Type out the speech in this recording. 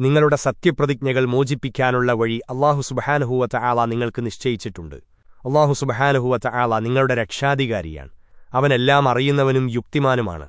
നിങ്ങളുടെ സത്യപ്രതിജ്ഞകൾ മോചിപ്പിക്കാനുള്ള വഴി അള്ളാഹു സുബഹാനുഹൂവത്ത ആള നിങ്ങൾക്ക് നിശ്ചയിച്ചിട്ടുണ്ട്. അള്ളാഹു സുബഹാനുഹൂവത്ത ആള നിങ്ങളുടെ രക്ഷാധികാരിയാണ്. അവനെല്ലാം അറിയുന്നവനും യുക്തിമാനുമാണ്.